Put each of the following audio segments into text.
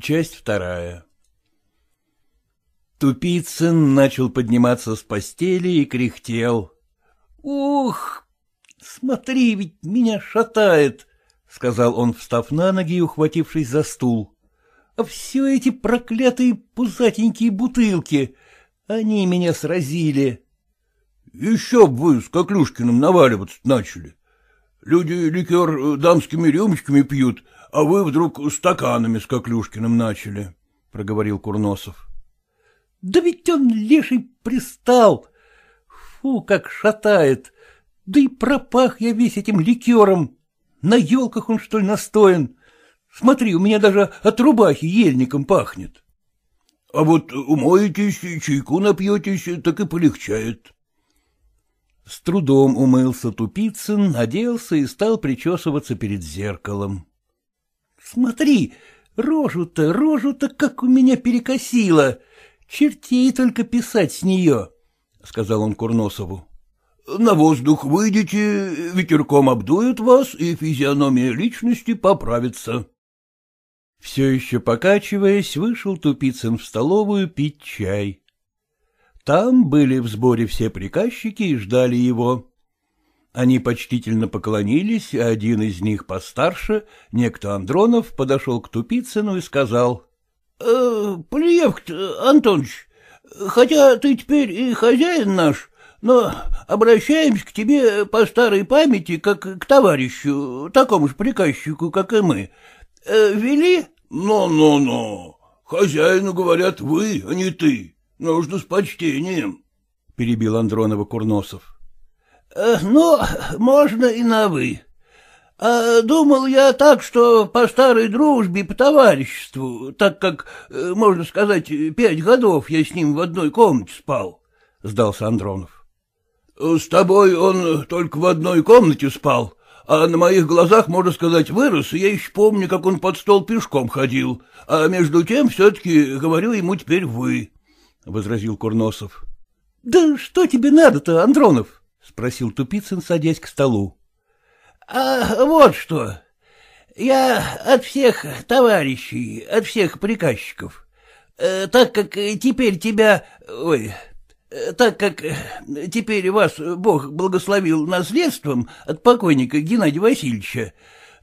Часть вторая Тупицын начал подниматься с постели и кряхтел. — Ух, смотри, ведь меня шатает, — сказал он, встав на ноги и ухватившись за стул. — А все эти проклятые пузатенькие бутылки, они меня сразили. — Еще б вы с Коклюшкиным наваливаться начали. Люди ликер дамскими рюмочками пьют, а вы вдруг стаканами с Коклюшкиным начали, — проговорил Курносов. — Да ведь он леший пристал. Фу, как шатает. Да и пропах я весь этим ликером. На елках он, что ли, настоен? Смотри, у меня даже от рубахи ельником пахнет. — А вот умоетесь, чайку напьетесь, так и полегчает. С трудом умылся Тупицын, оделся и стал причесываться перед зеркалом. Смотри, рожу-то, рожу-то как у меня перекосило. Чертей только писать с нее, — сказал он Курносову. — На воздух выйдете, ветерком обдуют вас, и физиономия личности поправится. Все еще покачиваясь, вышел Тупицын в столовую пить чай. Там были в сборе все приказчики и ждали его. Они почтительно поклонились, а один из них постарше, некто Андронов, подошел к Тупицыну и сказал. «Э, — Плиевк Антонович, хотя ты теперь и хозяин наш, но обращаемся к тебе по старой памяти, как к товарищу, такому же приказчику, как и мы. Э, вели? Ну, — хозяину говорят вы, а не ты. Нужно с почтением, — перебил Андронова Курносов. Э, — Ну, можно и на «вы». А думал я так, что по старой дружбе, по товариществу, так как, э, можно сказать, пять годов я с ним в одной комнате спал, — сдался Андронов. — С тобой он только в одной комнате спал, а на моих глазах, можно сказать, вырос, и я еще помню, как он под стол пешком ходил, а между тем все-таки говорю ему теперь «вы», — возразил Курносов. — Да что тебе надо-то, Андронов? — спросил Тупицын, садясь к столу. — А вот что. Я от всех товарищей, от всех приказчиков. Э, так как теперь тебя... Ой, так как теперь вас Бог благословил наследством от покойника Геннадия Васильевича,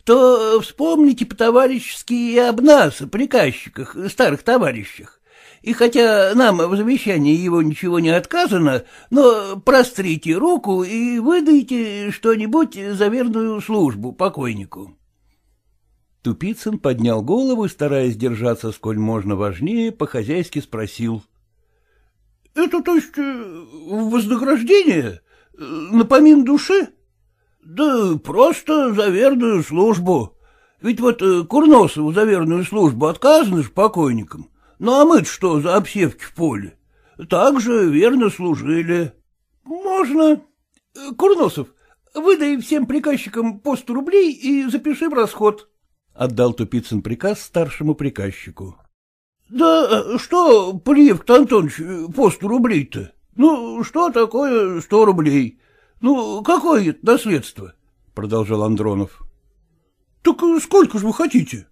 то вспомните по-товарищески и об нас, приказчиках, старых товарищах. И хотя нам в завещании его ничего не отказано, но прострите руку и выдайте что-нибудь за верную службу покойнику. Тупицын поднял голову и, стараясь держаться сколь можно важнее, по-хозяйски спросил. — Это, то есть, э, вознаграждение? Напомин души? — Да просто за верную службу. Ведь вот э, Курносову за верную службу отказано же покойникам. Ну, а мы что за обсевки в поле? Так же верно служили. Можно. Курносов, выдай всем приказчикам по сто рублей и запиши в расход. Отдал Тупицын приказ старшему приказчику. — Да что, Плиевк Антонович, по сто рублей-то? Ну, что такое сто рублей? Ну, какое это наследство? — продолжал Андронов. — Так сколько же вы хотите?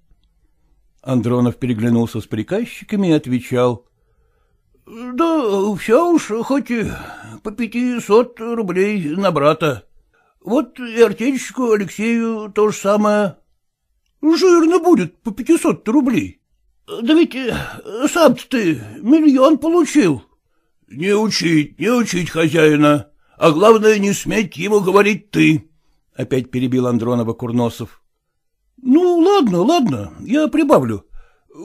Андронов переглянулся с приказчиками и отвечал. — Да все уж, хоть по пятисот рублей на брата. Вот и артельщику Алексею то же самое. — Жирно будет по пятисот рублей. — Да ведь сам ты миллион получил. — Не учить, не учить хозяина, а главное, не сметь ему говорить ты, — опять перебил Андронова Курносов. — Ну, ладно, ладно, я прибавлю.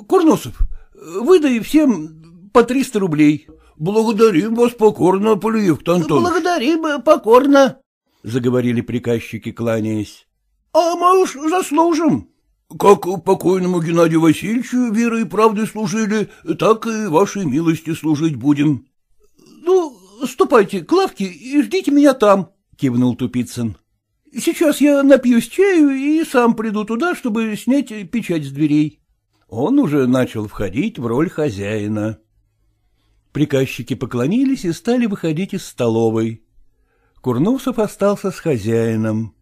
Курносов, выдай всем по триста рублей. — Благодарим вас покорно, Полиев Антонович. — Благодарим покорно, — заговорили приказчики, кланяясь. — А мы уж заслужим. — Как покойному Геннадию Васильевичу верой и правдой служили, так и вашей милости служить будем. — Ну, ступайте к лавке и ждите меня там, — кивнул Тупицын. Сейчас я напьюсь чаю и сам приду туда, чтобы снять печать с дверей. Он уже начал входить в роль хозяина. Приказчики поклонились и стали выходить из столовой. Курносов остался с хозяином.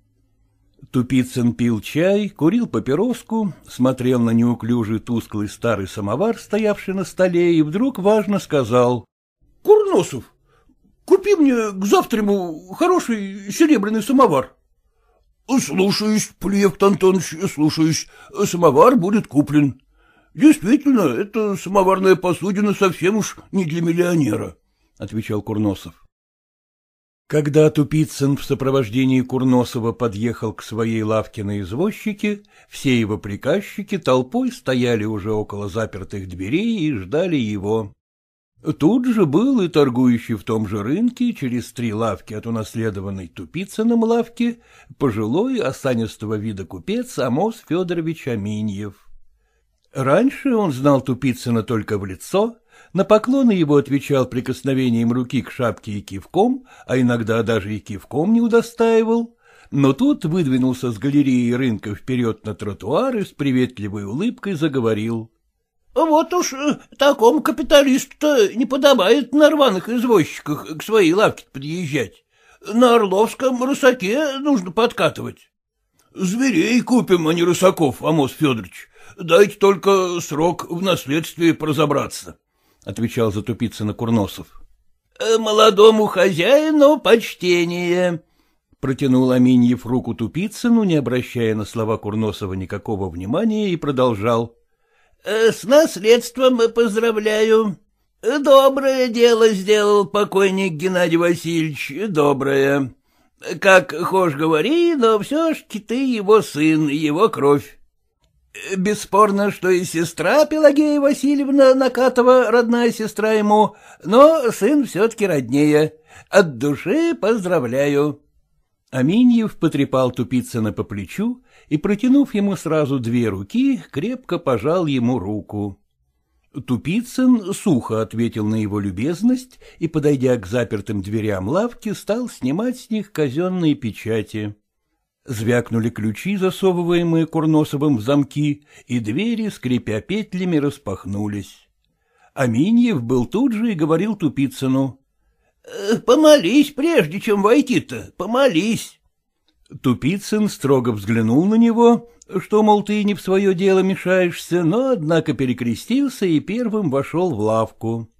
Тупицын пил чай, курил папироску, смотрел на неуклюжий тусклый старый самовар, стоявший на столе, и вдруг важно сказал. — Курносов, купи мне к завтраму хороший серебряный самовар. — Слушаюсь, Плевк Антонович, слушаюсь. Самовар будет куплен. Действительно, эта самоварная посудина совсем уж не для миллионера, — отвечал Курносов. Когда Тупицын в сопровождении Курносова подъехал к своей лавке на извозчике, все его приказчики толпой стояли уже около запертых дверей и ждали его. Тут же был и торгующий в том же рынке, через три лавки от унаследованной Тупицыным лавки, пожилой осанистого вида купец Амос Федорович Аминьев. Раньше он знал Тупицына только в лицо, на поклоны его отвечал прикосновением руки к шапке и кивком, а иногда даже и кивком не удостаивал, но тут выдвинулся с галереи рынка вперед на тротуар и с приветливой улыбкой заговорил. — Вот уж э, такому капиталисту-то не подобает на рваных извозчиках к своей лавке подъезжать. На Орловском рысаке нужно подкатывать. — Зверей купим, а не рысаков, Амос Федорович. Дайте только срок в наследстве разобраться, — отвечал Затупицына Курносов. «Э, — Молодому хозяину почтение, — протянул Аминьев руку Тупицыну, не обращая на слова Курносова никакого внимания, и продолжал. Э, — С наследством поздравляю. Доброе дело сделал покойник Геннадий Васильевич, доброе. Как хошь говори, но все ж ты его сын, его кровь. Бесспорно, что и сестра Пелагея Васильевна Накатова родная сестра ему, но сын все-таки роднее. От души поздравляю. Аминьев потрепал Тупицына по плечу и, протянув ему сразу две руки, крепко пожал ему руку. Тупицын сухо ответил на его любезность и, подойдя к запертым дверям лавки, стал снимать с них казенные печати. Звякнули ключи, засовываемые Курносовым в замки, и двери, скрипя петлями, распахнулись. Аминьев был тут же и говорил Тупицыну. «Э, — Помолись, прежде чем войти-то, помолись. Тупицын строго взглянул на него, что, мол, ты не в свое дело мешаешься, но, однако, перекрестился и первым вошел в лавку.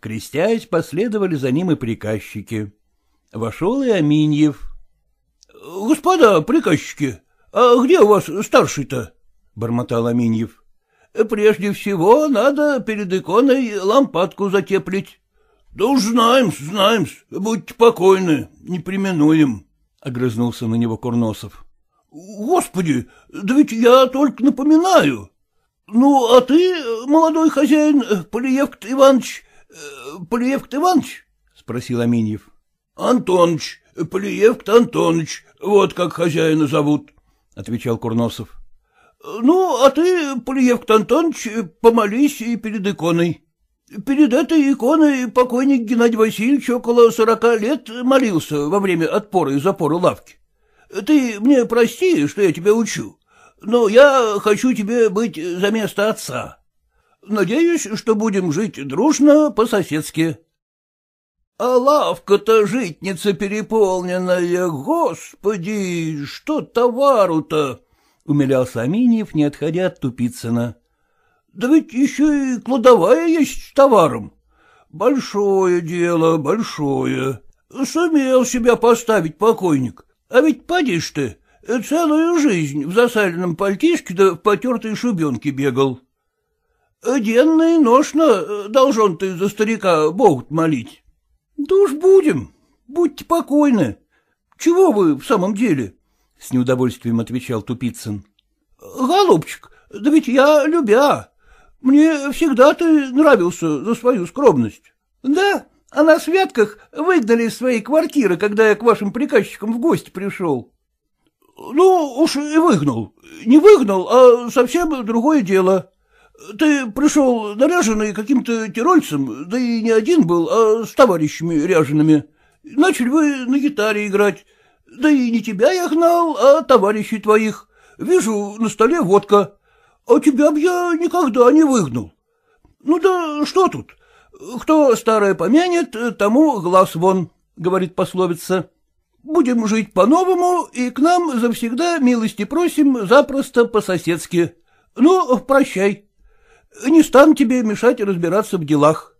Крестясь, последовали за ним и приказчики. Вошел и Аминьев. — Господа приказчики, а где у вас старший-то? — бормотал Аминьев. — Прежде всего надо перед иконой лампадку затеплить. — Да уж знаем знаем будьте покойны, не применуем, — огрызнулся на него Курносов. — Господи, да ведь я только напоминаю. Ну, а ты, молодой хозяин, Полиевкт Иванович, э, Полиевкт Иванович? — спросил Аминьев. — Антоныч, Полиевкт Антоныч, вот как хозяина зовут, — отвечал Курносов. — Ну, а ты, Полиевкт Антоныч, помолись и перед иконой. Перед этой иконой покойник Геннадий Васильевич около сорока лет молился во время отпора и запора лавки. Ты мне прости, что я тебя учу, но я хочу тебе быть за место отца. Надеюсь, что будем жить дружно по-соседски. А лавка-то житница переполненная, господи, что товару-то? — умилялся Аминьев, не отходя от Тупицына. — Да ведь еще и кладовая есть с товаром. Большое дело, большое. Сумел себя поставить покойник. А ведь подишь ты, целую жизнь в засаленном пальтишке да в потертой шубенке бегал. Денно и ношно должен ты за старика Богу молить. Да уж будем, будьте покойны. Чего вы в самом деле? — с неудовольствием отвечал Тупицын. — Голубчик, да ведь я любя. Мне всегда ты нравился за свою скромность. — Да, а на святках выгнали из своей квартиры, когда я к вашим приказчикам в гости пришел. — Ну, уж и выгнал. Не выгнал, а совсем другое дело. Ты пришел наряженный каким-то тирольцем, да и не один был, а с товарищами ряжеными. Начали вы на гитаре играть. Да и не тебя я гнал, а товарищей твоих. Вижу, на столе водка. А тебя б я никогда не выгнал. Ну да что тут? Кто старое помянет, тому глаз вон, говорит пословица. Будем жить по-новому, и к нам завсегда милости просим запросто по-соседски. Ну, прощай. Не стану тебе мешать разбираться в делах.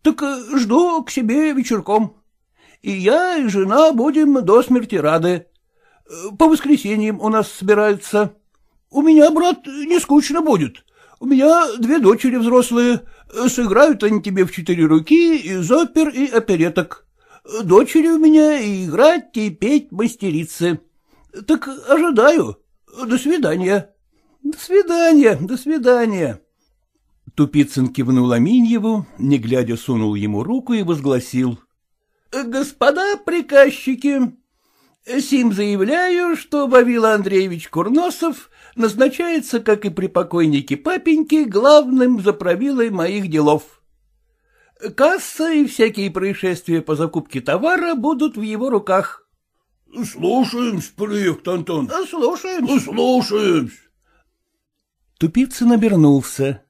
Так жду к себе вечерком. И я, и жена будем до смерти рады. По воскресеньям у нас собираются. У меня, брат, не скучно будет. У меня две дочери взрослые. Сыграют они тебе в четыре руки из опер и опереток. Дочери у меня и играть, и петь мастерицы. Так ожидаю. До свидания. До свидания, до свидания. Тупицын кивнул Аминьеву, не глядя сунул ему руку и возгласил. — Господа приказчики, сим заявляю, что Вавила Андреевич Курносов назначается, как и при покойнике папеньки, главным заправилой моих делов. Касса и всякие происшествия по закупке товара будут в его руках. — Слушаемся, Приехт Антон. — Слушаемся. — Слушаемся. Тупицын обернулся.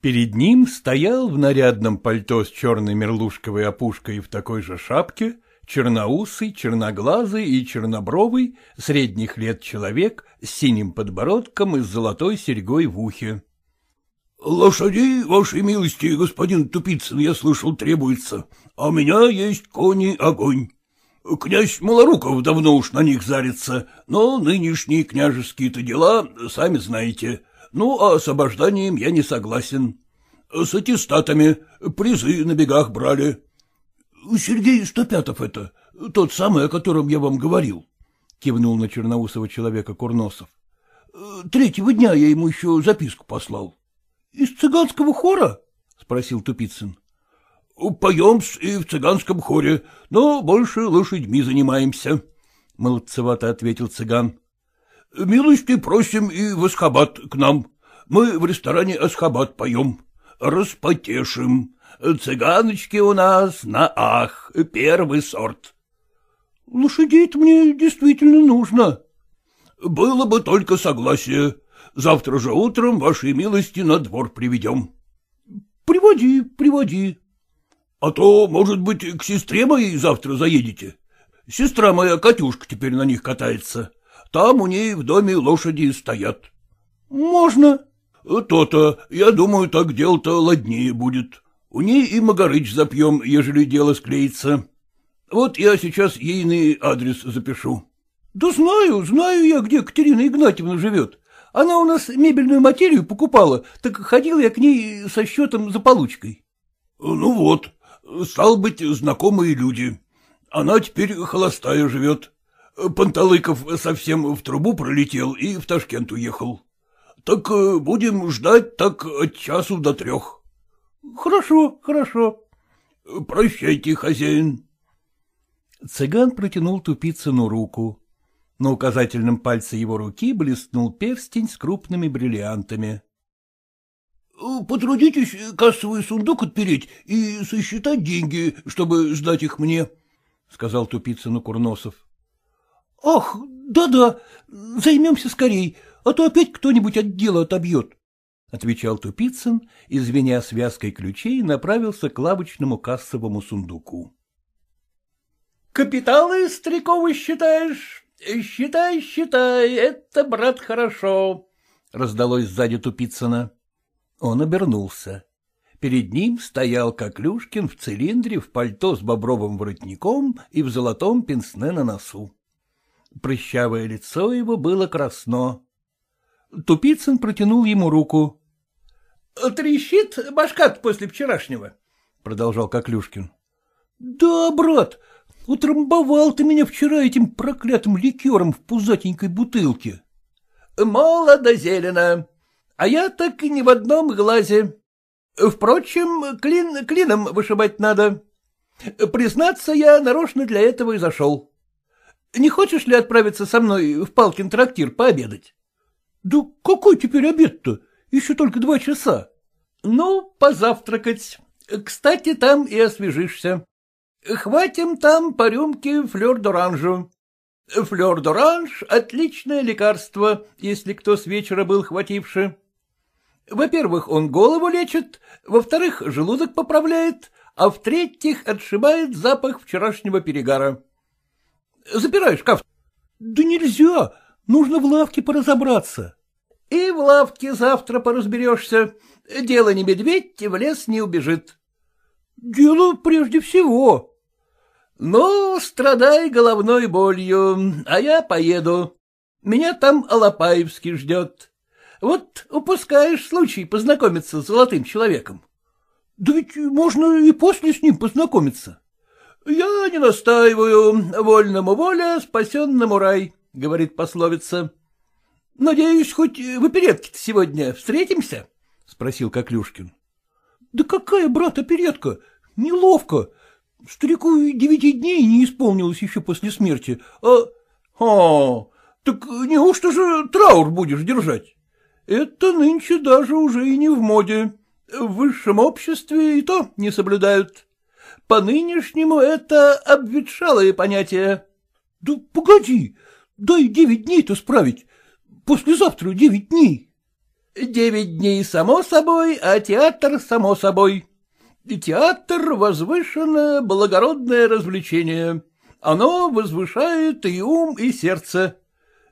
Перед ним стоял в нарядном пальто с черной мерлушковой опушкой и в такой же шапке черноусый, черноглазый и чернобровый, средних лет человек с синим подбородком и с золотой серьгой в ухе. — Лошадей, вашей милости, господин Тупицын, я слышал, требуется, а у меня есть кони огонь. Князь Малоруков давно уж на них зарится, но нынешние княжеские-то дела, сами знаете, ну, а с обожданием я не согласен. С аттестатами призы на бегах брали. Сергей Стопятов это, тот самый, о котором я вам говорил, — кивнул на черноусого человека Курносов. Третьего дня я ему еще записку послал. — Из цыганского хора? — спросил Тупицын. — Поем и в цыганском хоре, но больше лошадьми занимаемся, — молодцевато ответил цыган. — Милости просим и в Асхабад к нам. Мы в ресторане Асхабад поем. Распотешим. Цыганочки у нас на ах, первый сорт. — Лошадей-то мне действительно нужно. — Было бы только согласие. Завтра же утром, вашей милости, на двор приведем. — Приводи, приводи. — А то, может быть, к сестре моей завтра заедете. Сестра моя Катюшка теперь на них катается. Там у ней в доме лошади стоят. — Можно. — То-то, я думаю, так дело-то ладнее будет. У ней и Магарыч запьем, ежели дело склеится. Вот я сейчас ейный адрес запишу. — Да знаю, знаю я, где Катерина Игнатьевна живет. Она у нас мебельную материю покупала, так ходил я к ней со счетом за получкой. — Ну вот, стал быть, знакомые люди. Она теперь холостая живет. Панталыков совсем в трубу пролетел и в Ташкент уехал. Так будем ждать так от часу до трех. — Хорошо, хорошо. — Прощайте, хозяин. Цыган протянул Тупицыну руку. На указательном пальце его руки блеснул перстень с крупными бриллиантами. — Потрудитесь кассовый сундук отпереть и сосчитать деньги, чтобы сдать их мне, — сказал Тупицыну Курносов. — Ах, да-да, займемся скорей, а то опять кто-нибудь от дела отобьет. — отвечал Тупицын и, связкой ключей, направился к лавочному кассовому сундуку. — Капиталы, Стариковы, считаешь? Считай, считай, это, брат, хорошо, — раздалось сзади Тупицына. Он обернулся. Перед ним стоял Коклюшкин в цилиндре, в пальто с бобровым воротником и в золотом пенсне на носу. Прыщавое лицо его было красно. Тупицын протянул ему руку. — Трещит башка после вчерашнего, — продолжал Коклюшкин. — Да, брат, утрамбовал ты меня вчера этим проклятым ликером в пузатенькой бутылке. — Молодо зелено, а я так и ни в одном глазе. Впрочем, клин клином вышибать надо. Признаться, я нарочно для этого и зашел. Не хочешь ли отправиться со мной в Палкин трактир пообедать? — Да какой теперь обед-то? Еще только два часа. — Ну, позавтракать. Кстати, там и освежишься. Хватим там по рюмке флёр-д'оранжу. Флёр-д'оранж — отличное лекарство, если кто с вечера был хвативший. Во-первых, он голову лечит, во-вторых, желудок поправляет, а в-третьих, отшибает запах вчерашнего перегара. Запирай шкаф. — Да нельзя, нужно в лавке поразобраться. — И в лавке завтра поразберешься. Дело не медведь, в лес не убежит. — Дело прежде всего. — Ну, страдай головной болью, а я поеду. Меня там Алапаевский ждет. Вот упускаешь случай познакомиться с золотым человеком. — Да ведь можно и после с ним познакомиться. — Я не настаиваю. Вольному воля, спасенному рай, — говорит пословица. — Надеюсь, хоть в оперетке-то сегодня встретимся? — спросил Коклюшкин. — Да какая, брат, оперетка? Неловко. Старику девяти дней не исполнилось еще после смерти, а... — А, так неужто же траур будешь держать? Это нынче даже уже и не в моде. В высшем обществе и то не соблюдают. По-нынешнему это обветшалое понятие. — Да погоди, дай девять дней-то справить. Послезавтра девять дней. — Девять дней само собой, а театр само собой. Театр — возвышенное благородное развлечение. Оно возвышает и ум, и сердце.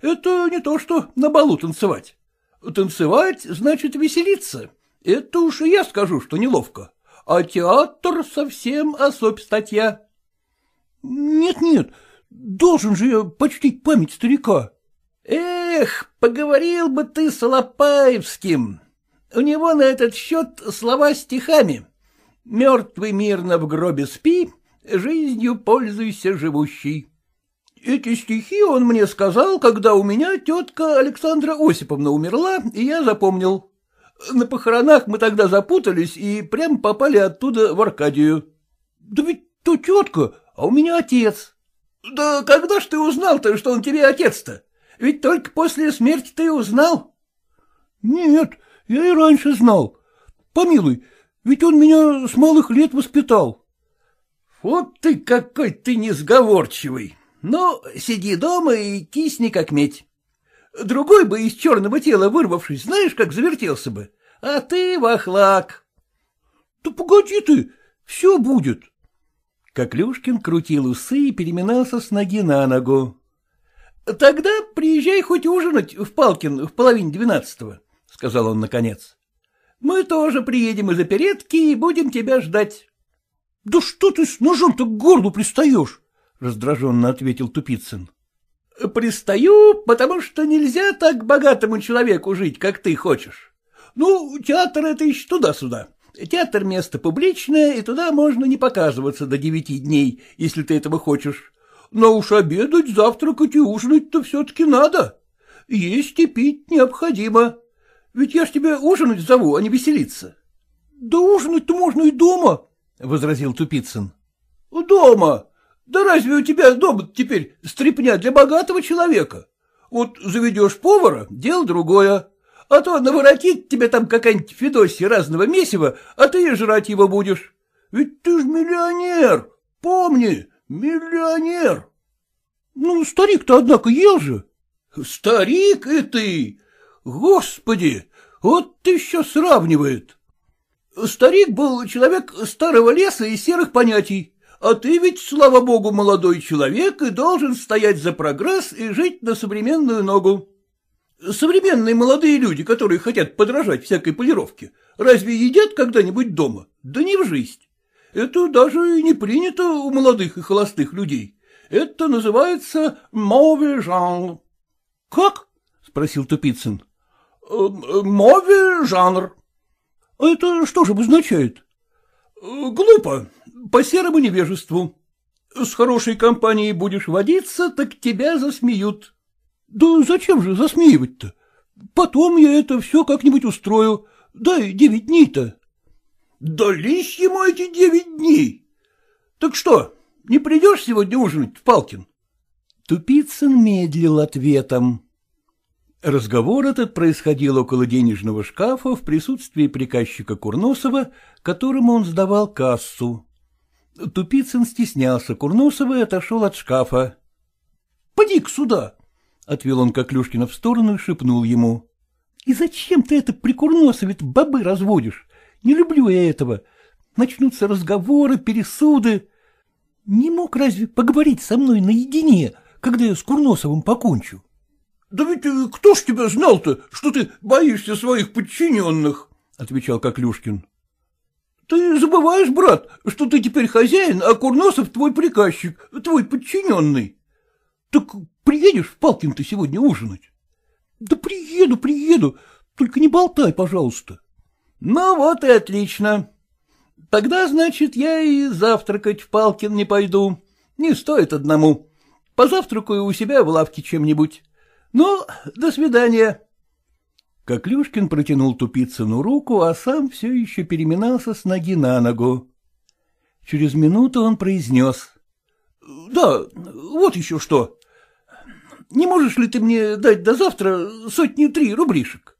Это не то, что на балу танцевать. Танцевать — значит веселиться. Это уж и я скажу, что неловко. А театр совсем особь статья. Нет-нет, должен же я почтить память старика. Эх, поговорил бы ты с Лопаевским. У него на этот счет слова стихами. Мертвый мирно в гробе спи, жизнью пользуйся живущий. Эти стихи он мне сказал, когда у меня тетка Александра Осиповна умерла, и я запомнил. На похоронах мы тогда запутались и прям попали оттуда в Аркадию. — Да ведь то тетка, а у меня отец. — Да когда ж ты узнал-то, что он тебе отец-то? Ведь только после смерти ты узнал. — Нет, я и раньше знал. Помилуй, ведь он меня с малых лет воспитал. — Вот ты какой ты несговорчивый. Ну, сиди дома и кисни как медь. Другой бы из черного тела вырвавшись, знаешь, как завертелся бы. А ты вахлак. — Да погоди ты, все будет. Коклюшкин крутил усы и переминался с ноги на ногу. — Тогда приезжай хоть ужинать в Палкин в половине двенадцатого, — сказал он наконец. — Мы тоже приедем из оперетки и будем тебя ждать. — Да что ты с ножом-то к горлу пристаешь? — раздраженно ответил Тупицын. — Пристаю, потому что нельзя так богатому человеку жить, как ты хочешь. Ну, театр — это еще туда-сюда. Театр — место публичное, и туда можно не показываться до девяти дней, если ты этого хочешь. Но уж обедать, завтракать и ужинать-то все-таки надо. Есть и пить необходимо. Ведь я ж тебя ужинать зову, а не веселиться. — Да ужинать-то можно и дома, — возразил Тупицын. — Дома? Да разве у тебя дома теперь стрепня для богатого человека? Вот заведешь повара — дело другое. А то наворотит тебе там какая-нибудь Федосия разного месива, а ты и жрать его будешь. Ведь ты ж миллионер, помни, миллионер. Ну, старик-то, однако, ел же. Старик и ты. Господи, вот ты еще сравнивает. Старик был человек старого леса и серых понятий. А ты ведь, слава богу, молодой человек и должен стоять за прогресс и жить на современную ногу. Современные молодые люди, которые хотят подражать всякой полировке, разве едят когда-нибудь дома? Да не в жизнь. Это даже и не принято у молодых и холостых людей. Это называется «мове жанр». — Как? — спросил Тупицын. «Э, — Мове жанр. — это что же обозначает? — Глупо по серому невежеству. С хорошей компанией будешь водиться, так тебя засмеют. — Да зачем же засмеивать-то? Потом я это все как-нибудь устрою. Дай девять дней-то. — Дались ему эти девять дней. Так что, не придешь сегодня ужинать Палкин? Тупицын медлил ответом. Разговор этот происходил около денежного шкафа в присутствии приказчика Курносова, которому он сдавал кассу. Тупицын стеснялся Курносова и отошел от шкафа. — Поди-ка сюда! — отвел он Коклюшкина в сторону и шепнул ему. — И зачем ты это при Курносове бобы разводишь? Не люблю я этого. Начнутся разговоры, пересуды. Не мог разве поговорить со мной наедине? когда я с Курносовым покончу. — Да ведь э, кто ж тебя знал-то, что ты боишься своих подчиненных? — отвечал Коклюшкин. — Ты забываешь, брат, что ты теперь хозяин, а Курносов твой приказчик, твой подчиненный. Так приедешь в Палкин ты сегодня ужинать? — Да приеду, приеду, только не болтай, пожалуйста. — Ну вот и отлично. Тогда, значит, я и завтракать в Палкин не пойду. Не стоит одному. Позавтракаю у себя в лавке чем-нибудь. Ну, до свидания. Коклюшкин протянул Тупицыну руку, а сам все еще переминался с ноги на ногу. Через минуту он произнес. — Да, вот еще что. Не можешь ли ты мне дать до завтра сотни три рублишек?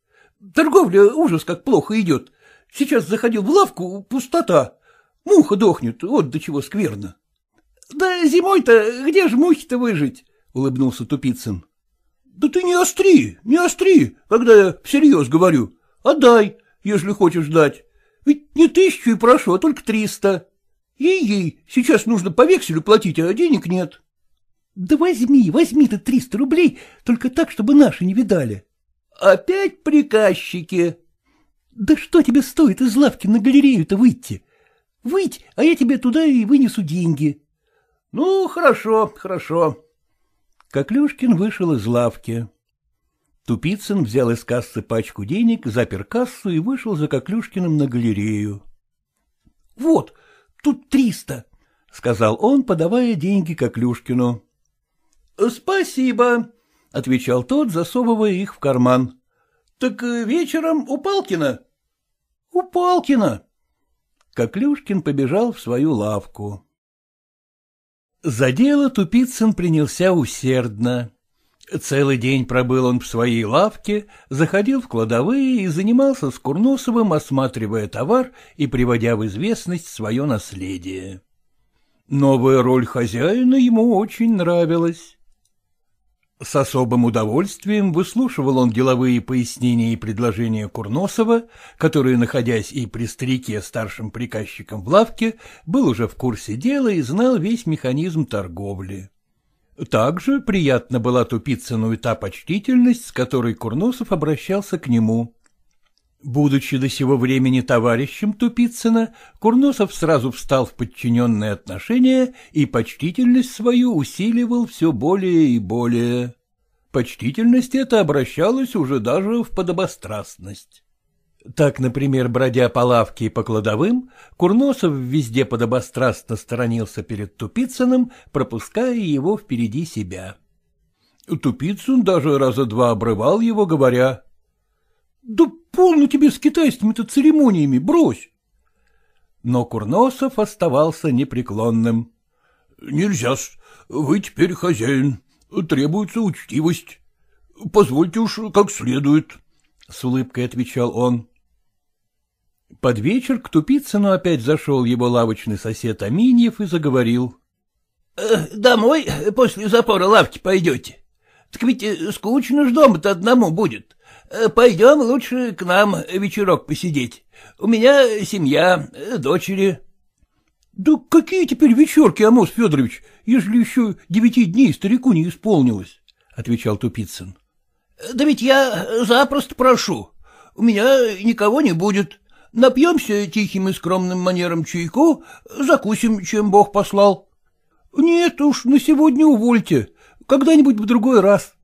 Торговля ужас как плохо идет. Сейчас заходил в лавку, пустота. Муха дохнет, вот до чего скверно. — Да зимой-то где же мухи-то выжить? — улыбнулся Тупицын. — Да ты не остри, не остри, когда я всерьез говорю. Отдай, если хочешь дать. Ведь не тысячу и прошу, а только триста. Ей-ей, сейчас нужно по векселю платить, а денег нет. — Да возьми, возьми ты триста рублей, только так, чтобы наши не видали. — Опять приказчики, да что тебе стоит из лавки на галерею-то выйти? Выйдь, а я тебе туда и вынесу деньги. — Ну, хорошо, хорошо. Коклюшкин вышел из лавки. Тупицын взял из кассы пачку денег, запер кассу и вышел за Коклюшкиным на галерею. — Вот, тут триста, — сказал он, подавая деньги Коклюшкину. — Спасибо, — отвечал тот, засовывая их в карман. Так э, вечером у Палкина? — У Палкина. Коклюшкин побежал в свою лавку. За дело Тупицын принялся усердно. Целый день пробыл он в своей лавке, заходил в кладовые и занимался с Курносовым, осматривая товар и приводя в известность свое наследие. Новая роль хозяина ему очень нравилась. С особым удовольствием выслушивал он деловые пояснения и предложения Курносова, который, находясь и при старике старшим приказчиком в лавке, был уже в курсе дела и знал весь механизм торговли. Также приятно была Тупицыну и та почтительность, с которой Курносов обращался к нему. Будучи до сего времени товарищем Тупицына, Курносов сразу встал в подчиненные отношения и почтительность свою усиливал все более и более. Почтительность эта обращалась уже даже в подобострастность. Так, например, бродя по лавке и по кладовым, Курносов везде подобострастно сторонился перед Тупицыным, пропуская его впереди себя. Тупицын даже раза два обрывал его, говоря — да полно тебе с китайскими-то церемониями, брось. Но Курносов оставался непреклонным. — Нельзя-с, вы теперь хозяин, требуется учтивость. Позвольте уж как следует, — с улыбкой отвечал он. Под вечер к Тупицыну опять зашел его лавочный сосед Аминьев и заговорил. «Э, — Домой после запора лавки пойдете? Так ведь скучно ж дома-то одному будет. Э, пойдем лучше к нам вечерок посидеть. У меня семья, э, дочери. — Да какие теперь вечерки, Амос Федорович, ежели еще девяти дней старику не исполнилось? — отвечал Тупицын. — Да ведь я запросто прошу. У меня никого не будет. Напьемся тихим и скромным манером чайку, закусим, чем Бог послал. — Нет уж, на сегодня увольте. Когда-нибудь в другой раз.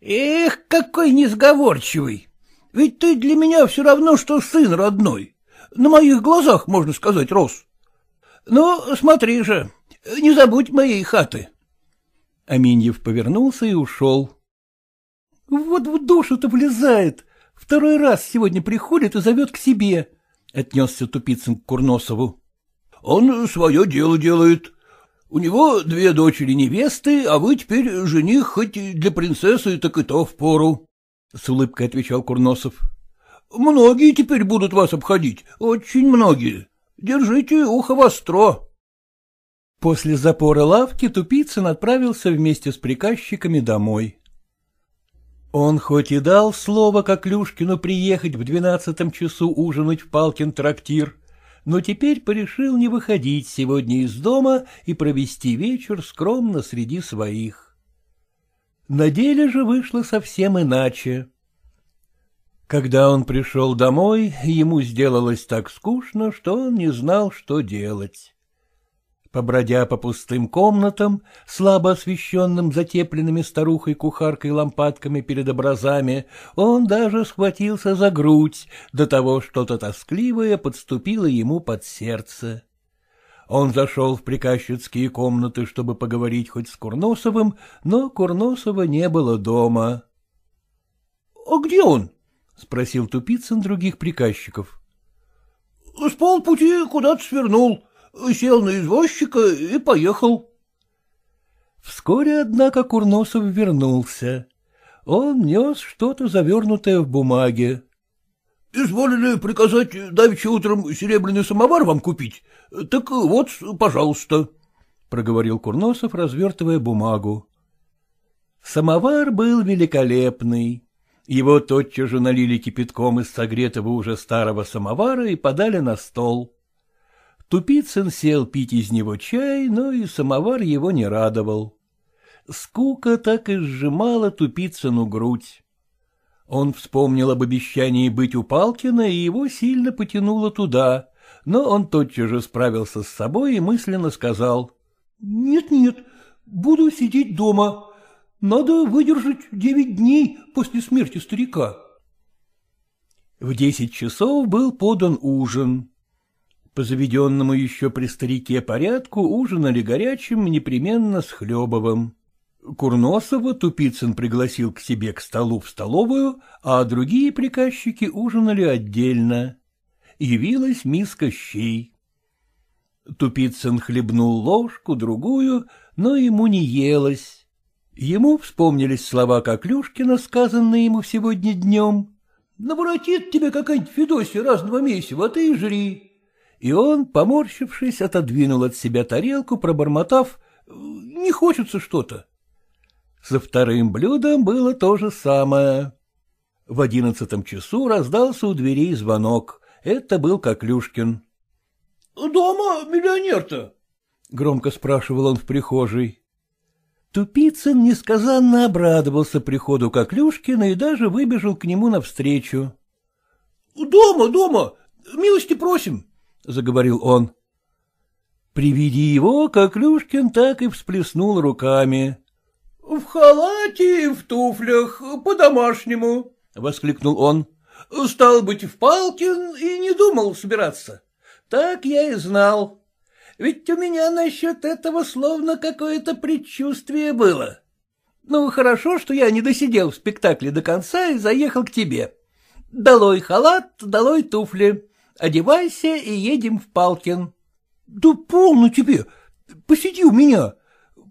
Эх, какой несговорчивый! Ведь ты для меня все равно, что сын родной. На моих глазах, можно сказать, рос. Ну, смотри же, не забудь моей хаты. Аминьев повернулся и ушел. — Вот в душу-то влезает. Второй раз сегодня приходит и зовет к себе, — отнесся Тупицын к Курносову. — Он свое дело делает, у него две дочери-невесты, а вы теперь жених хоть для принцессы, так и то в пору, с улыбкой отвечал Курносов. — Многие теперь будут вас обходить, очень многие. Держите ухо востро. После запора лавки Тупицын отправился вместе с приказчиками домой. Он хоть и дал слово Коклюшкину приехать в двенадцатом часу ужинать в Палкин трактир, но теперь порешил не выходить сегодня из дома и провести вечер скромно среди своих. На деле же вышло совсем иначе. Когда он пришел домой, ему сделалось так скучно, что он не знал, что делать. Побродя по пустым комнатам, слабо освещенным затепленными старухой-кухаркой лампадками перед образами, он даже схватился за грудь, до того что-то тоскливое подступило ему под сердце. Он зашел в приказчицкие комнаты, чтобы поговорить хоть с Курносовым, но Курносова не было дома. — А где он? — спросил Тупицын других приказчиков. — С полпути куда-то свернул, сел на извозчика и поехал. Вскоре, однако, Курносов вернулся. Он нес что-то завернутое в бумаге. — Изволили приказать давеча утром серебряный самовар вам купить? Так вот, пожалуйста, — проговорил Курносов, развертывая бумагу. Самовар был великолепный. Его тотчас же налили кипятком из согретого уже старого самовара и подали на стол. Тупицын сел пить из него чай, но и самовар его не радовал. Скука так и сжимала Тупицыну грудь. Он вспомнил об обещании быть у Палкина, и его сильно потянуло туда, но он тотчас же справился с собой и мысленно сказал. «Нет, — Нет-нет, буду сидеть дома. Надо выдержать девять дней после смерти старика. В десять часов был подан ужин. По заведенному еще при старике порядку ужинали горячим непременно с Хлебовым. Курносова Тупицын пригласил к себе к столу в столовую, а другие приказчики ужинали отдельно. Явилась миска щей. Тупицын хлебнул ложку, другую, но ему не елось. Ему вспомнились слова Коклюшкина, сказанные ему сегодня днем. «Наворотит тебе какая-нибудь Федосия разного месива, а ты и жри» и он, поморщившись, отодвинул от себя тарелку, пробормотав «Не хочется что-то». За вторым блюдом было то же самое. В одиннадцатом часу раздался у дверей звонок. Это был Коклюшкин. — Дома миллионер-то? — громко спрашивал он в прихожей. Тупицын несказанно обрадовался приходу Коклюшкина и даже выбежал к нему навстречу. — Дома, дома, милости просим, — заговорил он. При виде его Коклюшкин так и всплеснул руками. — В халате и в туфлях, по-домашнему, — воскликнул он. — Стал быть, в Палкин и не думал собираться. Так я и знал. Ведь у меня насчет этого словно какое-то предчувствие было. Ну, хорошо, что я не досидел в спектакле до конца и заехал к тебе. Долой халат, долой туфли. Одевайся и едем в Палкин. — Да полно тебе! Посиди у меня.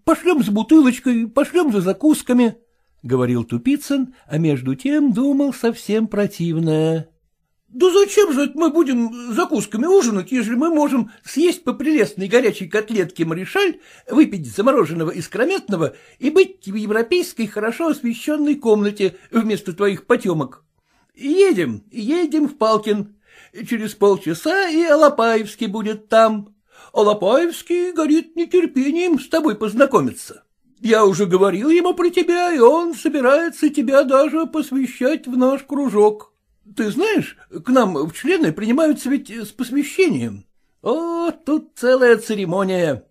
Пошлем за бутылочкой, пошлем за закусками, — говорил Тупицын, а между тем думал совсем противное. — Да зачем же это мы будем закусками ужинать, если мы можем съесть по прелестной горячей котлетке маришаль, выпить замороженного искрометного и быть в европейской хорошо освещенной комнате вместо твоих потемок? Едем, едем в Палкин. Через полчаса и Алапаевский будет там. Алапаевский горит нетерпением с тобой познакомиться. Я уже говорил ему про тебя, и он собирается тебя даже посвящать в наш кружок. Ты знаешь, к нам в члены принимаются ведь с посвящением. О, тут целая церемония.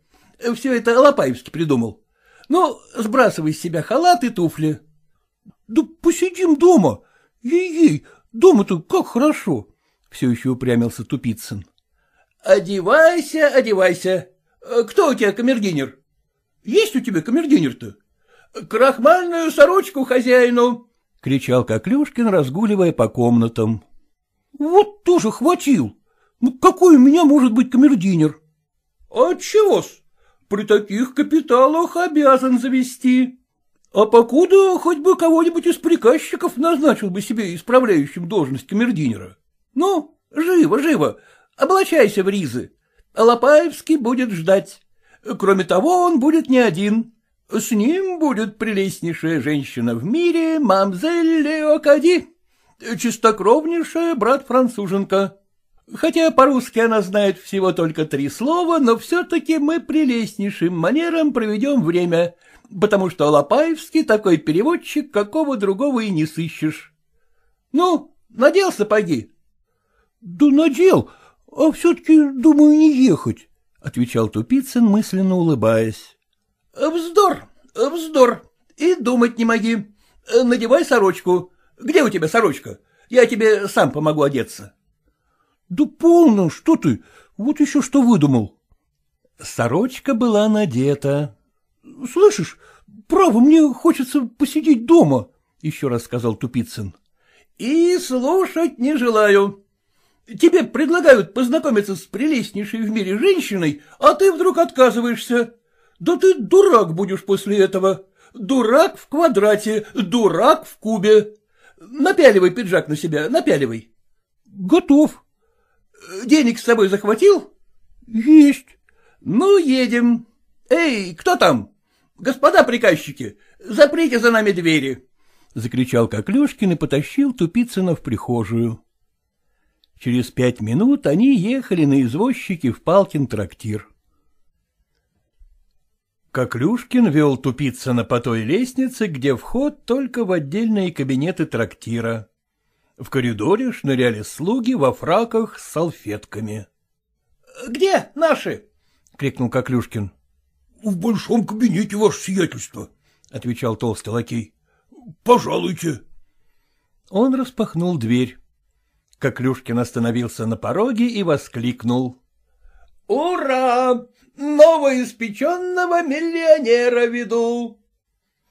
Все это Алапаевский придумал. Ну, сбрасывай с себя халат и туфли. Да посидим дома. Ей-ей, дома-то как хорошо. — все еще упрямился Тупицын. — Одевайся, одевайся. Кто у тебя камердинер? Есть у тебя камердинер-то? Крахмальную сорочку хозяину! — кричал Коклюшкин, разгуливая по комнатам. — Вот тоже хватил. Ну, какой у меня может быть камердинер? — Отчего-с? При таких капиталах обязан завести. А покуда хоть бы кого-нибудь из приказчиков назначил бы себе исправляющим должность камердинера. Ну, живо, живо, облачайся в ризы. Лопаевский будет ждать. Кроме того, он будет не один. С ним будет прелестнейшая женщина в мире, мамзель Леокади, чистокровнейшая брат-француженка. Хотя по-русски она знает всего только три слова, но все-таки мы прелестнейшим манером проведем время, потому что Лопаевский такой переводчик, какого другого и не сыщешь. Ну, надел сапоги? — Да надел, а все-таки думаю не ехать, — отвечал Тупицын, мысленно улыбаясь. — Вздор, вздор, и думать не моги. Надевай сорочку. Где у тебя сорочка? Я тебе сам помогу одеться. — Да полно, что ты, вот еще что выдумал. Сорочка была надета. — Слышишь, право, мне хочется посидеть дома, — еще раз сказал Тупицын. — И слушать не желаю. Тебе предлагают познакомиться с прелестнейшей в мире женщиной, а ты вдруг отказываешься. Да ты дурак будешь после этого. Дурак в квадрате, дурак в кубе. Напяливай пиджак на себя, напяливай. — Готов. — Денег с собой захватил? — Есть. — Ну, едем. Эй, кто там? Господа приказчики, заприте за нами двери. — закричал Коклюшкин и потащил Тупицына в прихожую. Через пять минут они ехали на извозчике в Палкин трактир. Коклюшкин вел Тупицына по той лестнице, где вход только в отдельные кабинеты трактира. В коридоре шныряли слуги во фраках с салфетками. — Где наши? — крикнул Коклюшкин. — В большом кабинете, ваше сиятельство, — отвечал толстый лакей. — Пожалуйте. Он распахнул дверь. Коклюшкин остановился на пороге и воскликнул. — Ура! Новоиспеченного миллионера веду!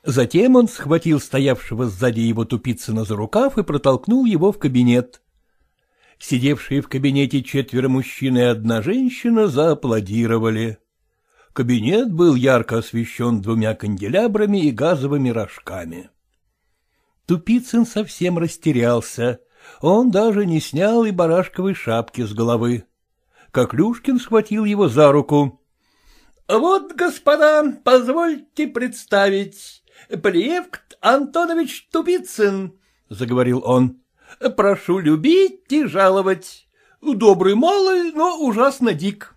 Затем он схватил стоявшего сзади его Тупицына за рукав и протолкнул его в кабинет. Сидевшие в кабинете четверо мужчин и одна женщина зааплодировали. Кабинет был ярко освещен двумя канделябрами и газовыми рожками. Тупицын совсем растерялся. Он даже не снял и барашковой шапки с головы. Коклюшкин схватил его за руку. — Вот, господа, позвольте представить. Плевкт Антонович Тупицын, — заговорил он. — Прошу любить и жаловать. Добрый малый, но ужасно дик.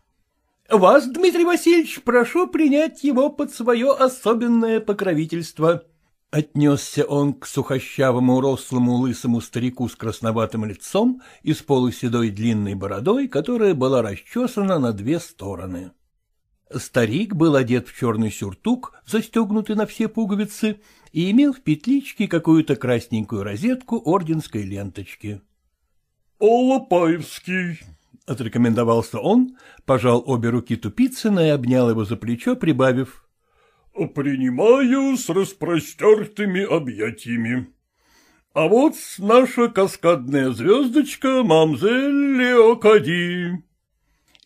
Вас, Дмитрий Васильевич, прошу принять его под свое особенное покровительство. Отнесся он к сухощавому, рослому, лысому старику с красноватым лицом и с полуседой длинной бородой, которая была расчесана на две стороны. Старик был одет в черный сюртук, застегнутый на все пуговицы, и имел в петличке какую-то красненькую розетку орденской ленточки. — Олопаевский, — отрекомендовался он, пожал обе руки Тупицына и обнял его за плечо, прибавив. — Принимаю с распростертыми объятиями. А вот наша каскадная звездочка, мамзель Леокади.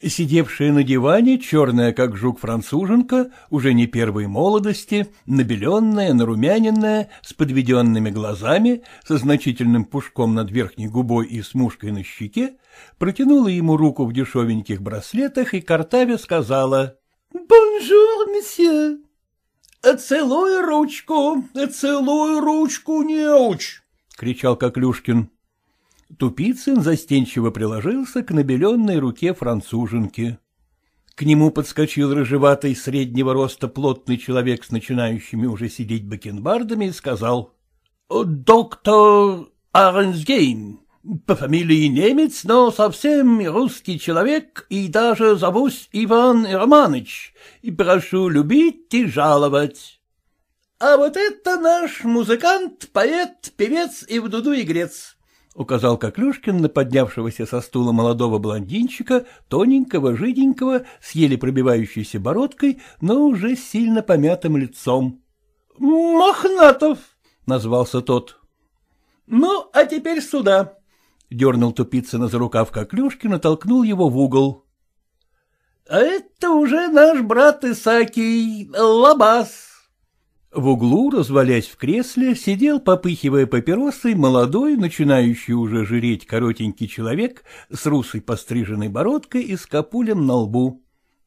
Сидевшая на диване, черная, как жук француженка, уже не первой молодости, набеленная, нарумяненная, с подведенными глазами, со значительным пушком над верхней губой и с мушкой на щеке, протянула ему руку в дешевеньких браслетах и картавя сказала «Bonjour, monsieur!» «Целуй ручку, целуй ручку, неуч!» — кричал Коклюшкин. Тупицын застенчиво приложился к набеленной руке француженки. К нему подскочил рыжеватый среднего роста плотный человек с начинающими уже седеть бакенбардами и сказал. — Доктор Аренсгейм, по фамилии немец, но совсем русский человек, и даже зовусь Иван Романыч, и прошу любить и жаловать. А вот это наш музыкант, поэт, певец и в дуду игрец. — указал Коклюшкин на поднявшегося со стула молодого блондинчика, тоненького, жиденького, с еле пробивающейся бородкой, но уже сильно помятым лицом. — Мохнатов! — назвался тот. — Ну, а теперь сюда! — дернул Тупицына за рукав Коклюшкин и толкнул его в угол. — А это уже наш брат Исакий, Лабаз. В углу, развалясь в кресле, сидел, попыхивая папиросой, молодой, начинающий уже жиреть коротенький человек с русой постриженной бородкой и с капулем на лбу.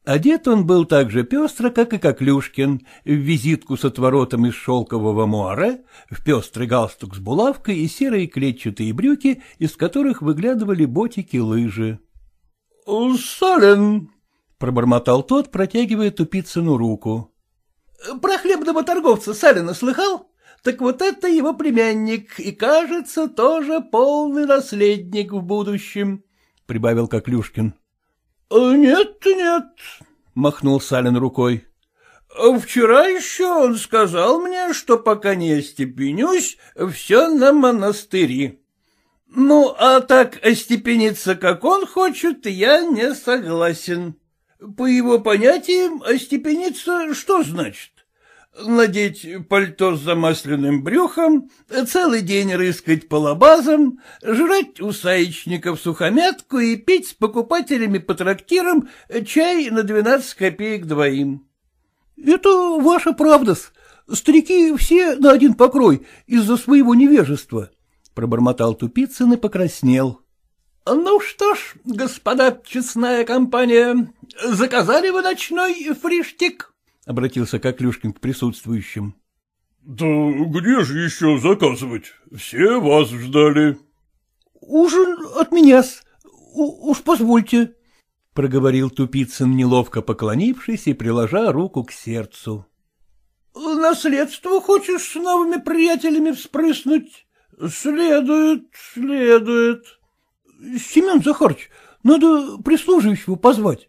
Одет он был так же пестро, как и Коклюшкин, в визитку с отворотом из шелкового муаре, в пестрый галстук с булавкой и серые клетчатые брюки, из которых выглядывали ботики-лыжи. — Сален, — пробормотал тот, протягивая Тупицыну руку. — Про хлебного торговца Салина слыхал? Так вот это его племянник, и, кажется, тоже полный наследник в будущем, — прибавил Коклюшкин. — Нет, нет, — махнул Салин рукой. — Вчера еще он сказал мне, что пока не остепенюсь, все на монастыри. Ну, а так остепениться, как он хочет, я не согласен. По его понятиям, остепениться что значит? Надеть пальто с замасленным брюхом, целый день рыскать по лабазам, жрать у саечников сухомятку и пить с покупателями по трактирам чай на двенадцать копеек двоим. — Это ваша правда -с. Старики все на один покрой из-за своего невежества, — пробормотал Тупицын и покраснел. — Ну что ж, господа честная компания, заказали вы ночной фриштик? — обратился Коклюшкин к присутствующим. — Да где же еще заказывать? Все вас ждали. — Ужин от меня-с. Уж позвольте, — проговорил Тупицын, неловко поклонившись и приложа руку к сердцу. — Наследство хочешь с новыми приятелями вспрыснуть? Следует, следует. — Семен Захарыч, надо прислуживающего позвать, —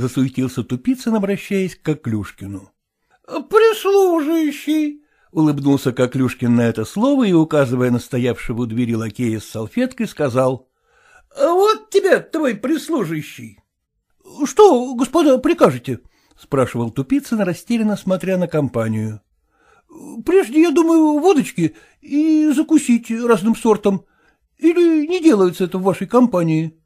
засуетился Тупицын, обращаясь к Коклюшкину. — Прислуживающий, — улыбнулся Коклюшкин на это слово и, указывая на стоявшего у двери лакея с салфеткой, сказал. — Вот тебе твой прислуживающий. — Что, господа, прикажете? — спрашивал Тупицын, растерянно смотря на компанию. — Прежде, я думаю, водочки и закусить разным сортом. Или не делается это в вашей компании? —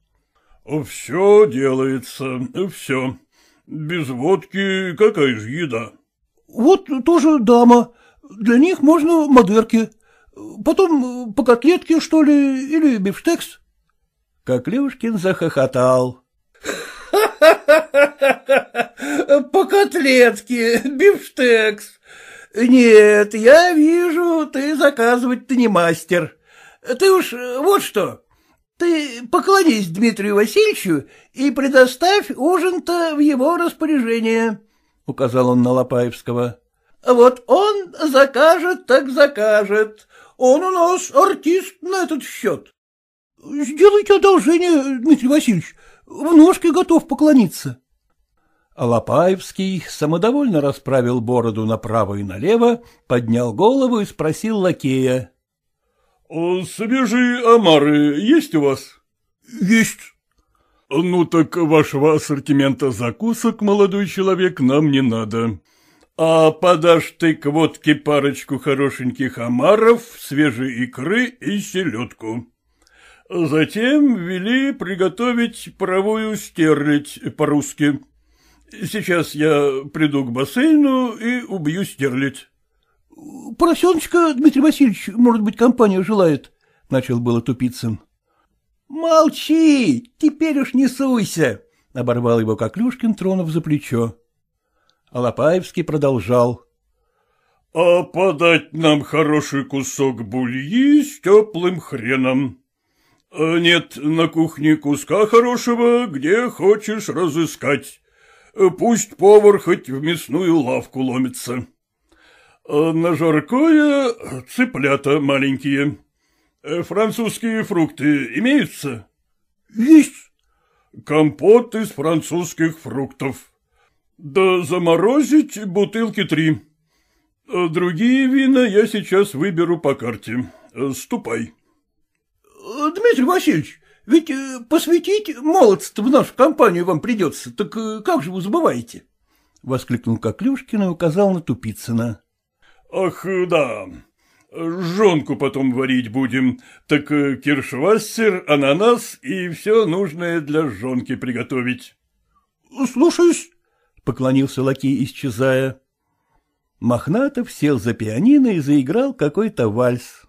Все делается, все. Без водки какая же еда? — Вот тоже дама. Для них можно модерки. Потом по котлетке, что ли, или бифштекс. Коклюшкин захохотал. По котлетке, бифштекс. Нет, я вижу, ты заказывать-то не мастер. Ты уж вот что, ты поклонись Дмитрию Васильевичу и предоставь ужин-то в его распоряжение, — указал он на Лопаевского. — Вот он закажет, так закажет. Он у нас артист на этот счет. — Сделайте одолжение, Дмитрий Васильевич, в ножке готов поклониться. А Лопаевский самодовольно расправил бороду направо и налево, поднял голову и спросил лакея. — Свежие омары есть у вас? — Есть. — Ну так вашего ассортимента закусок, молодой человек, нам не надо. А подашь ты к водке парочку хорошеньких омаров, свежей икры и селедку. Затем вели приготовить паровую стерлядь по-русски. Сейчас я приду к бассейну и убью стерлядь. — Поросеночка, Дмитрий Васильевич, может быть, компанию желает, — начал было Тупицын. — Молчи, теперь уж не суйся, — оборвал его Коклюшкин, тронув за плечо. Алапаевский продолжал. — А подать нам хороший кусок бульи с теплым хреном. А нет на кухне куска хорошего, где хочешь разыскать. Пусть повар хоть в мясную лавку ломится. А на жаркое цыплята маленькие. Французские фрукты имеются? Есть. Компот из французских фруктов. Да заморозить бутылки три. Другие вина я сейчас выберу по карте. Ступай. Дмитрий Васильевич, ведь э, посвятить молодца в нашу компанию вам придется, так э, как же вы забываете? — воскликнул Коклюшкин и указал на Тупицына. — Ах, да, жонку потом варить будем, так э, киршвассер, ананас и все нужное для жонки приготовить. — Слушаюсь, — поклонился лакей, исчезая. Мохнатов сел за пианино и заиграл какой-то вальс.